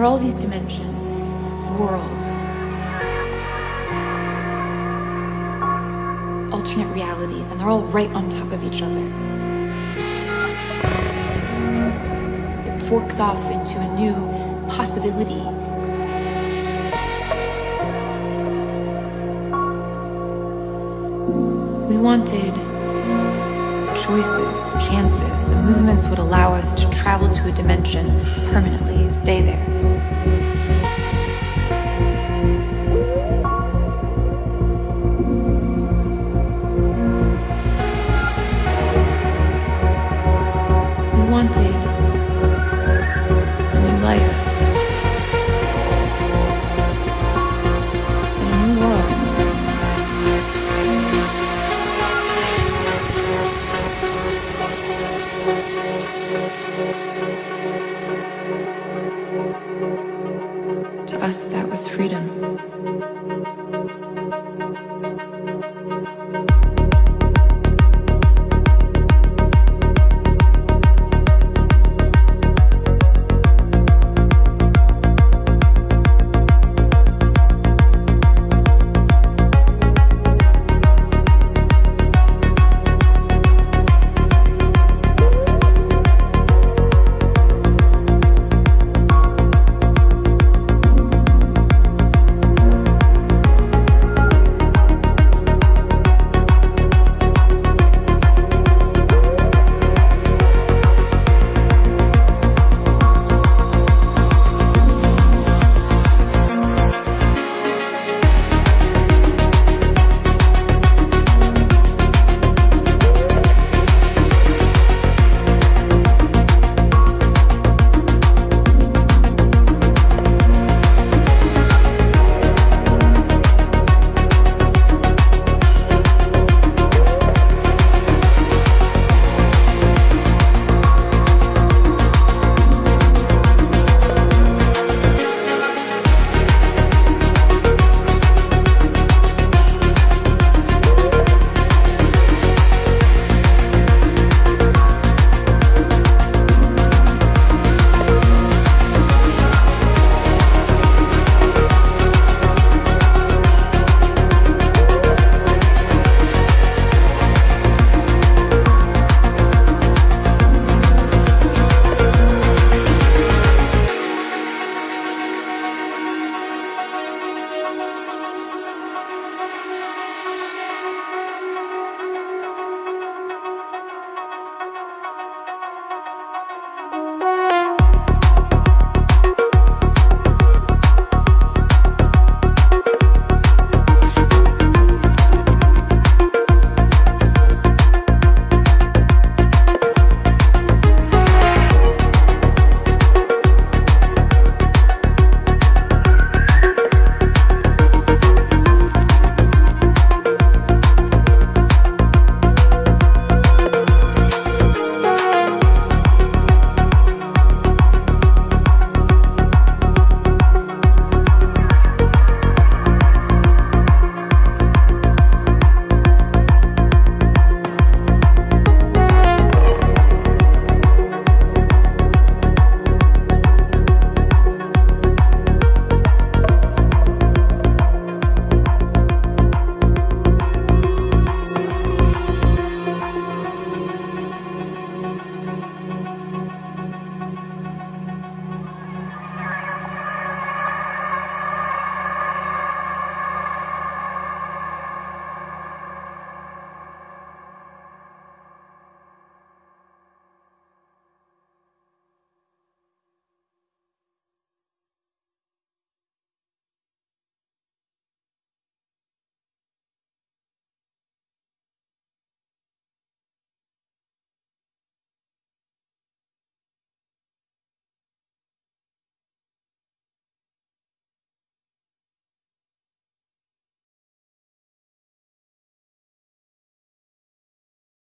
There are all these dimensions, worlds, alternate realities, and they're all right on top of each other. It forks off into a new possibility. We wanted choices, chances. The movements would allow us to travel to a dimension permanently, stay there.